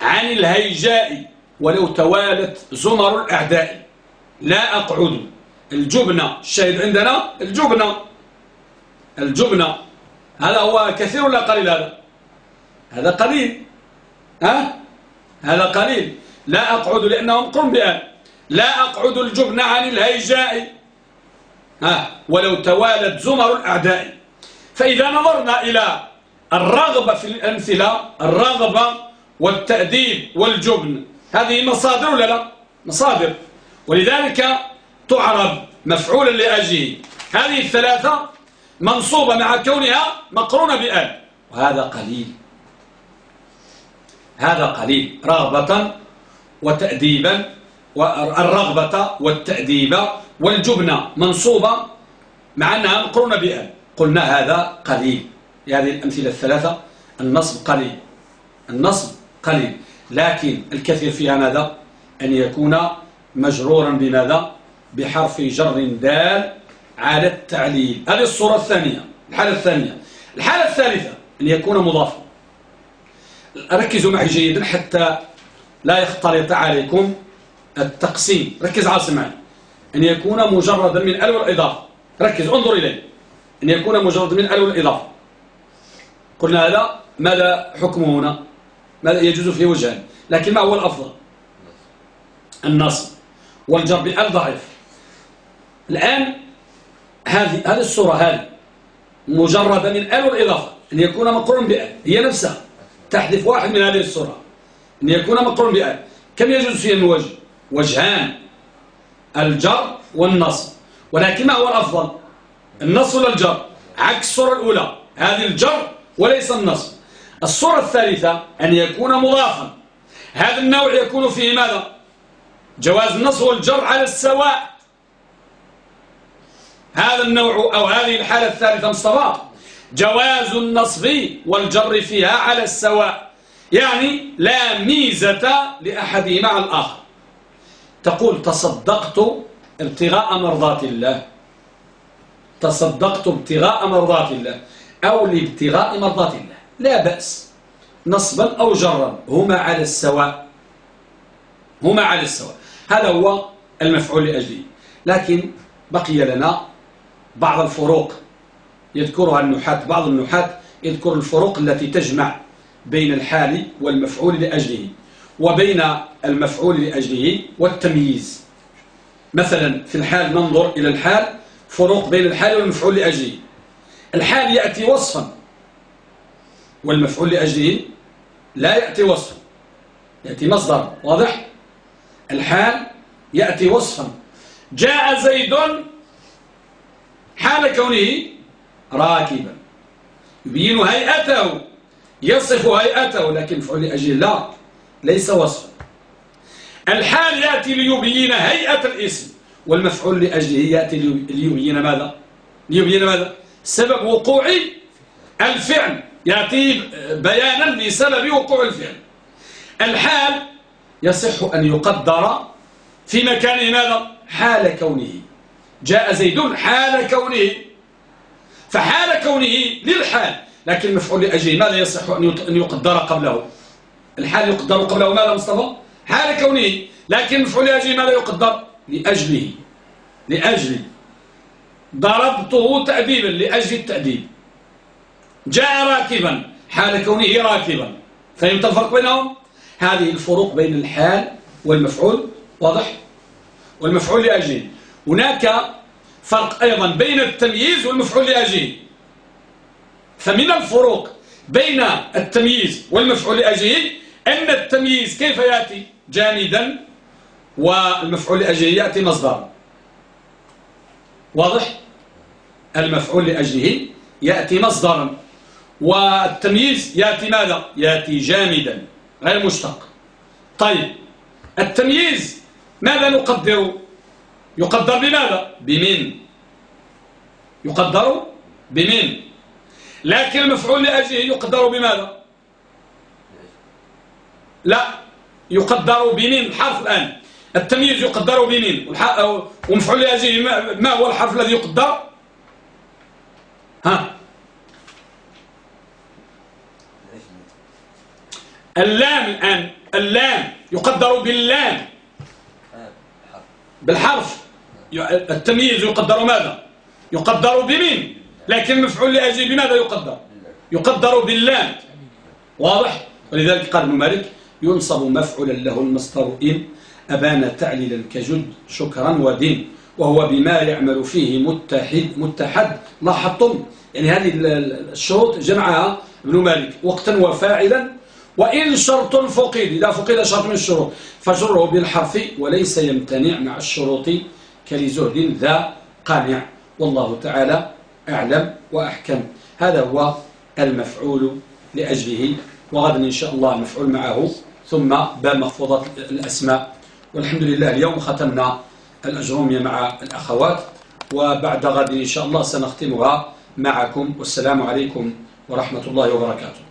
عن الهيجاء ولو توالت زمر الأعداء. لا أقعد الجبن الشاهد عندنا الجبن. الجبن هذا هو كثير ولا قليل هذا؟ هذا قليل. ها؟ هذا قليل. لا أقعد لأنهم قرن بآن لا أقعد الجبن عن الهيجاء. ها؟ ولو توالت زمر الأعداء. فإذا نظرنا إلى الرغبة في الأمثلة الرغبة والتأديب والجبن هذه مصادر ولا لا؟ مصادر. ولذلك تعرب مفعولا لأجله. هذه الثلاثة منصوبة مع كونها مقرونة بآل وهذا قليل. هذا قليل. رغبة وتأديبا والرغبة والتأديب والجبن منصوبة مع أنها مقرونة بآل قلنا هذا قليل. هذه الأمثلة الثلاثة. النصب قليل. النصب قليل. لكن الكثير فيها ماذا؟ أن يكون مجرورا بماذا؟ بحرف جر دال على التعليل هذه الصورة الثانية الحالة الثانية. الحالة الثالثة أن يكون مضافا. ركزوا معي جيدا حتى لا يختلط عليكم التقسيم. ركز عاصم معي. أن يكون مجردا من ال والإضافة ركز انظر إليه. أن يكون مجردا من ال والإضافة قلنا هذا ماذا حكمه هنا؟ ماذا يجوز فيه وجهان لكن ما هو الأفضل؟ النصب. والجر بأل ضعيف. الآن هذه هذه الصورة هذه مجردة من أل والإضافة أن يكون مقرون بأل هي نفسها. تحذف واحد من هذه الصورة. أن يكون مقرون بأل كم يجوز فيه الوجه؟ وجهان. الجر والنصب. ولكن ما هو الأفضل؟ النصب ولا الجر؟ عكس الصورة الأولى. هذه الجر وليس النصب. الصورة الثالثة أن يكون مضافا. هذا النوع يكون فيه ماذا؟ جواز النصب والجر على السواء. هذا النوع أو هذه الحالة الثالثة مصطفى جواز النصب والجر فيها على السواء. يعني لا ميزة لأحدهما على الآخر. تقول تصدقت ابتغاء مرضات الله. تصدقت ابتغاء مرضات الله أو لابتغاء مرضات الله. لا بأس. نصبا أو جرا هما على السواء. هما على السواء. هذا هو المفعول لأجله. لكن بقي لنا بعض الفروق. يذكرها النحاة بعض النحاة يذكر الفروق التي تجمع بين الحال والمفعول لأجله وبين المفعول لأجله والتمييز. مثلا في الحال ننظر إلى الحال فروق بين الحال والمفعول لأجله. الحال يأتي وصفا والمفعول لأجله لا يأتي وصفا يأتي مصدر واضح؟ الحال يأتي وصفا. جاء زيد حال كونه راكبا. يبين هيئته يصف هيئته لكن مفعول لأجله لا ليس وصفا. الحال يأتي ليبين هيئة الاسم والمفعول لأجله يأتي ليبين ماذا؟ ليبين ماذا؟ سبب وقوع الفعل. يأتي بيانا لسبب وقوع الفعل. الحال يصح أن يقدر في مكان ماذا؟ حال كونه. جاء زيد حال كونه فحال كونه للحال. لكن المفعول لأجله ماذا يصح أن يقدر قبله؟ الحال يقدر قبله ماذا مصطفى؟ حال كونه. لكن المفعول لأجله ماذا يقدر؟ لأجله. لأجل ضربته تأديبا لأجل التأديب. جاء راكبا حال كونه راكبا. فهمت الفرق بينهم؟ هذه الفروق بين الحال والمفعول واضح؟ والمفعول لأجله. هناك فرق أيضا بين التمييز والمفعول لأجله فمن الفروق بين التمييز والمفعول لأجله أن التمييز كيف يأتي؟ جامدا والمفعول لأجله يأتي مصدرا. واضح؟ المفعول لأجله يأتي مصدرا. والتمييز يأتي ماذا؟ يأتي جامدا غير مشتق. طيب التمييز ماذا نقدر يقدر بماذا؟ بمن يقدر بمن لكن المفعول لأجله يقدر بماذا؟ لا يقدر بمن حرف الآن. التمييز يقدر بمن ومفعول لأجله ما هو الحرف الذي يقدر؟ ها. اللام الآن. اللام يقدر باللام. بالحرف. التمييز يقدر ماذا؟ يقدر بمن لكن المفعول لأجل بماذا يقدر؟ يقدر باللام. واضح؟ ولذلك قال ابن مالك ينصب مفعولا له المصدر إن أبان تعليلا كجد شكرا ودين وهو بما يعمل فيه متحد متحد لاحظتم؟ يعني هذه الشروط جمعها ابن مالك وقتا وفاعلا. وإن شرط فقد إذا فقد شرط من الشروط فجره بالحرف وليس يمتنع مع الشروط كلزهد ذا قانع. والله تعالى أعلم وأحكم. هذا هو المفعول لأجله. وغدا إن شاء الله المفعول معه. ثم باب مخفوضة الأسماء. والحمد لله اليوم ختمنا الأجرومية مع الأخوات. وبعد غد إن شاء الله سنختمها معكم. والسلام عليكم ورحمة الله وبركاته.